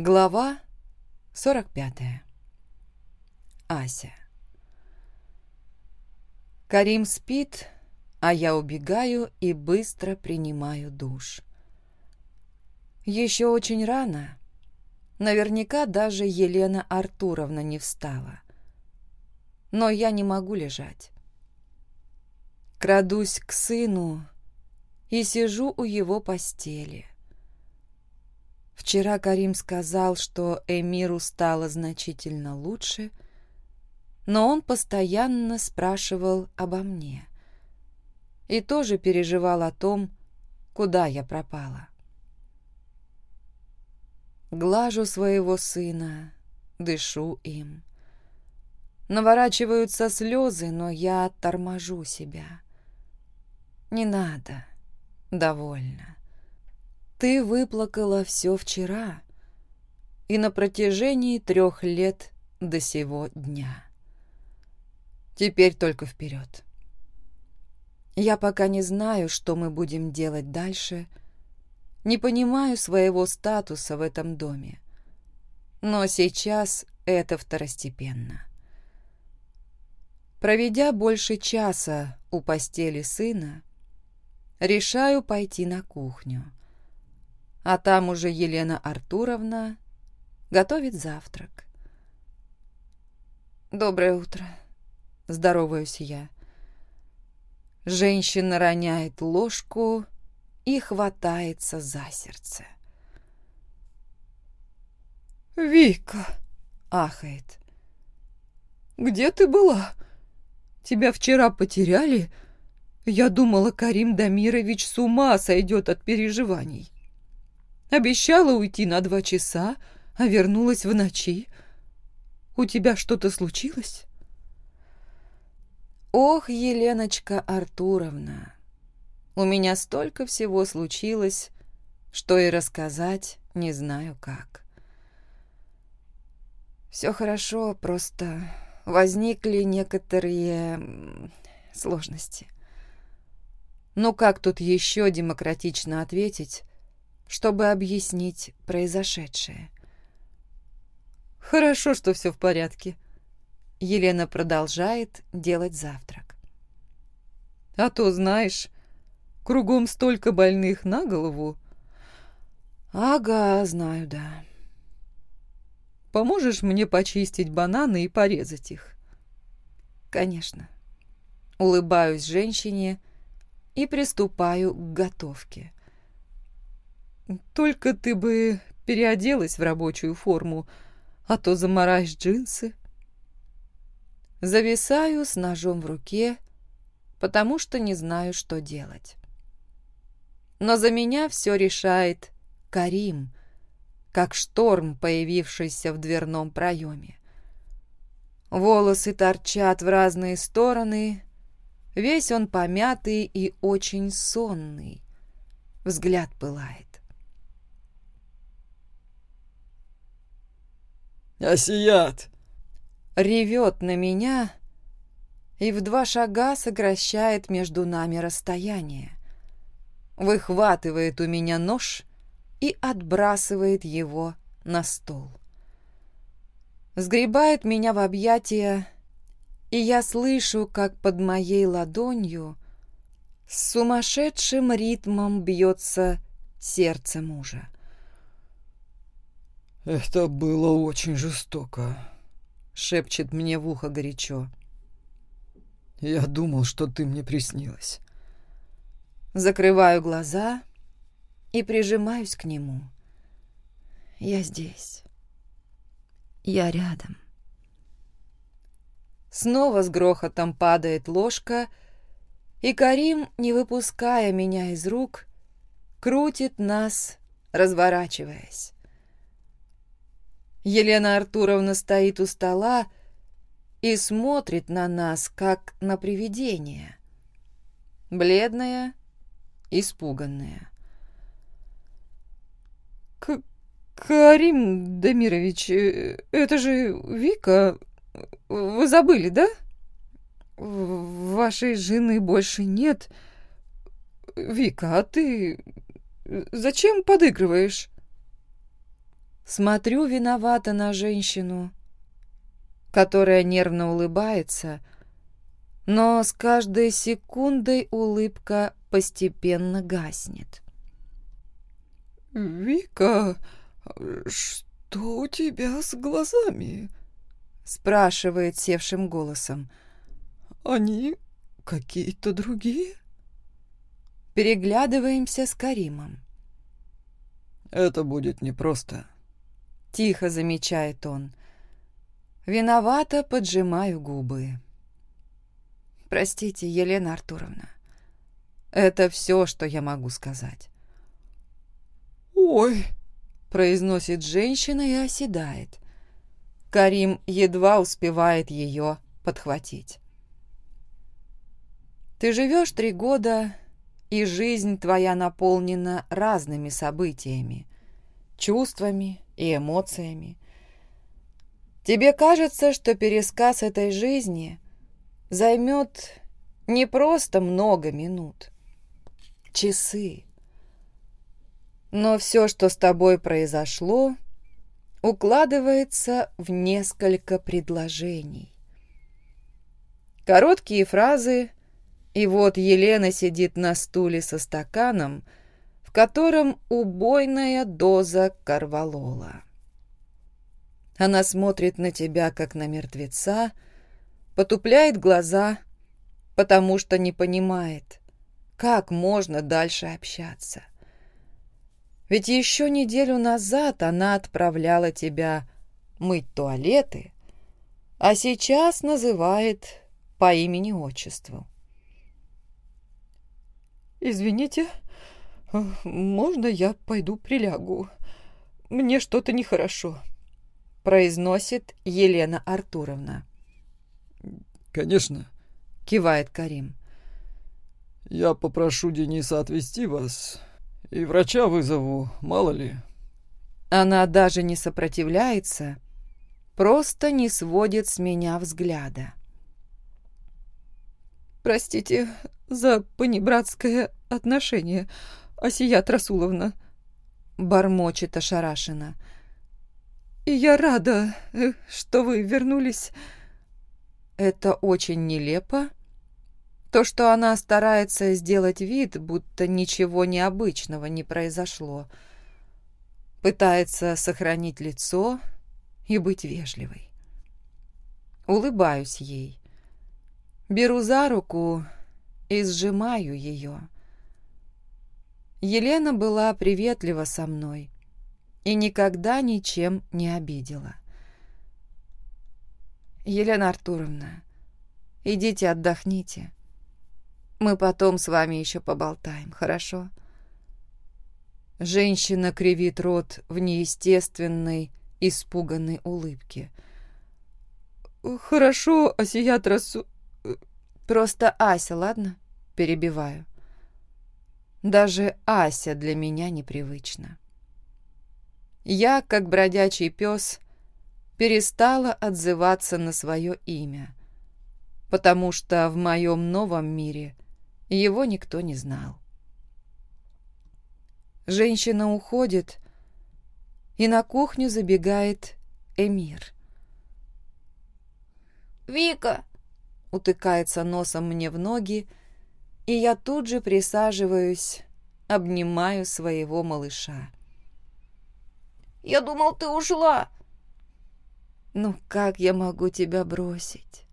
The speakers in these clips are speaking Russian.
Глава 45. Ася. Карим спит, а я убегаю и быстро принимаю душ. Еще очень рано. Наверняка даже Елена Артуровна не встала. Но я не могу лежать. Крадусь к сыну и сижу у его постели. Вчера Карим сказал, что Эмиру стало значительно лучше, но он постоянно спрашивал обо мне и тоже переживал о том, куда я пропала. Глажу своего сына, дышу им. Наворачиваются слезы, но я торможу себя. Не надо, довольно. «Ты все вчера и на протяжении трех лет до сего дня. Теперь только вперед. Я пока не знаю, что мы будем делать дальше, не понимаю своего статуса в этом доме, но сейчас это второстепенно». Проведя больше часа у постели сына, решаю пойти на кухню. а там уже Елена Артуровна готовит завтрак. «Доброе утро», — здороваюсь я. Женщина роняет ложку и хватается за сердце. «Вика!» — ахает. «Где ты была? Тебя вчера потеряли? Я думала, Карим Дамирович с ума сойдет от переживаний». Обещала уйти на два часа, а вернулась в ночи. У тебя что-то случилось? Ох, Еленочка Артуровна, у меня столько всего случилось, что и рассказать не знаю как. Все хорошо, просто возникли некоторые сложности. Ну как тут еще демократично ответить, чтобы объяснить произошедшее. «Хорошо, что все в порядке». Елена продолжает делать завтрак. «А то, знаешь, кругом столько больных на голову». «Ага, знаю, да». «Поможешь мне почистить бананы и порезать их?» «Конечно». Улыбаюсь женщине и приступаю к готовке. Только ты бы переоделась в рабочую форму, а то замараешь джинсы. Зависаю с ножом в руке, потому что не знаю, что делать. Но за меня все решает Карим, как шторм, появившийся в дверном проеме. Волосы торчат в разные стороны, весь он помятый и очень сонный. Взгляд пылает. «Асият!» Ревет на меня и в два шага сокращает между нами расстояние. Выхватывает у меня нож и отбрасывает его на стол. Сгребает меня в объятия, и я слышу, как под моей ладонью с сумасшедшим ритмом бьется сердце мужа. «Это было очень жестоко», — шепчет мне в ухо горячо. «Я думал, что ты мне приснилась». Закрываю глаза и прижимаюсь к нему. Я здесь. Я рядом. Снова с грохотом падает ложка, и Карим, не выпуская меня из рук, крутит нас, разворачиваясь. Елена Артуровна стоит у стола и смотрит на нас, как на привидение. Бледная, испуганная. смотрю виновато на женщину, которая нервно улыбается, но с каждой секундой улыбка постепенно гаснет. «Вика, что у тебя с глазами?» — спрашивает севшим голосом. «Они какие-то другие?» Переглядываемся с Каримом. «Это будет непросто», тихо замечает он. Виновато поджимаю губы. Простите, Елена Артуровна. Это все, что я могу сказать. «Ой!» – произносит женщина и оседает. Карим едва успевает ее подхватить. «Ты живешь три года, и жизнь твоя наполнена разными событиями», чувствами и эмоциями. Тебе кажется, что пересказ этой жизни займет не просто много минут, часы. Но все, что с тобой произошло, укладывается в несколько предложений. Короткие фразы, и вот Елена сидит на стуле со стаканом, в котором убойная доза корвалола. Она смотрит на тебя, как на мертвеца, потупляет глаза, потому что не понимает, как можно дальше общаться. Ведь еще неделю назад она отправляла тебя мыть туалеты, а сейчас называет по имени-отчеству. «Извините», можно я пойду прилягу? Мне что-то нехорошо», — произносит Елена Артуровна. «Конечно», — кивает Карим. «Я попрошу Дениса отвезти вас. И врача вызову, мало ли. Она даже не сопротивляется, Асият Расуловна!» Бормочет ошарашенно. «Я рада, э, что вы вернулись». Это очень нелепо. То, что она старается сделать вид, будто ничего необычного не произошло. Пытается сохранить лицо и быть вежливой. Улыбаюсь ей. Беру за руку и сжимаю ее. Елена была приветлива со мной и никогда ничем не обидела. «Елена Артуровна, идите отдохните. Мы потом с вами еще поболтаем, хорошо?» Женщина кривит рот в неестественной, испуганной улыбке. «Хорошо, Асия Трасу...» э, «Просто Ася, ладно?» Перебиваю. Даже Ася для меня непривычна. Я, как бродячий пес, перестала отзываться на свое имя, потому что в моем новом мире его никто не знал. Женщина уходит, и на кухню забегает Эмир. «Вика!» — утыкается носом мне в ноги, и я тут же присаживаюсь, обнимаю своего малыша. «Я думал, ты ушла!» «Ну как я могу тебя бросить,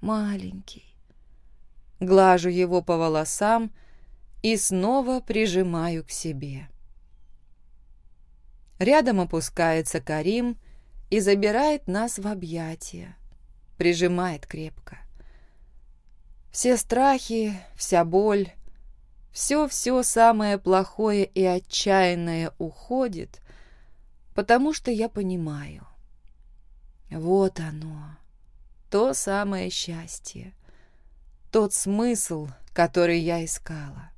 маленький?» Глажу его по волосам и снова прижимаю к себе. Рядом опускается Карим и забирает нас в объятия, прижимает крепко все страхи, вся боль, все-все самое плохое и отчаянное уходит, потому что я понимаю. Вот оно, то самое счастье, тот смысл, который я искала.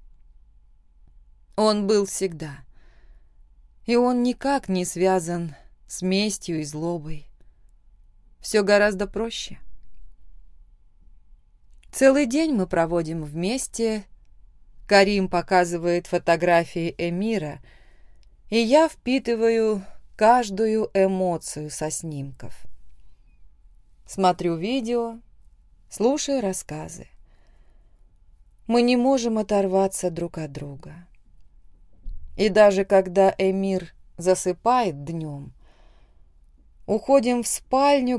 Он был всегда, и он никак не связан с местью и злобой. Все гораздо проще. Целый день мы проводим вместе. Карим показывает фотографии Эмира, и я впитываю каждую эмоцию со снимков. Смотрю видео, слушаю рассказы. Мы не можем оторваться друг от друга. И даже когда Эмир засыпает днем, уходим в спальню,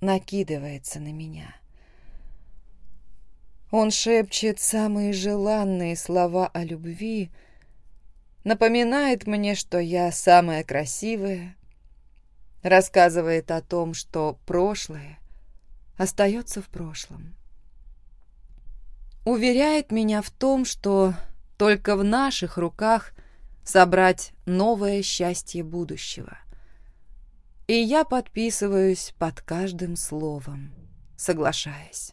где Карим с жадностью накидывается на меня. Он шепчет самые желанные слова о любви, напоминает мне, что я самая красивая, рассказывает о том, что прошлое остается в прошлом. Уверяет меня в том, что только в наших руках собрать новое счастье будущего. И я подписываюсь под каждым словом, соглашаясь.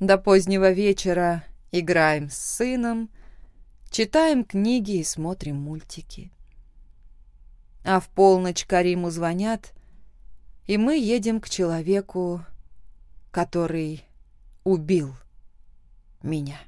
До позднего вечера играем с сыном, читаем книги и смотрим мультики. А в полночь Кариму звонят, и мы едем к человеку, который убил меня.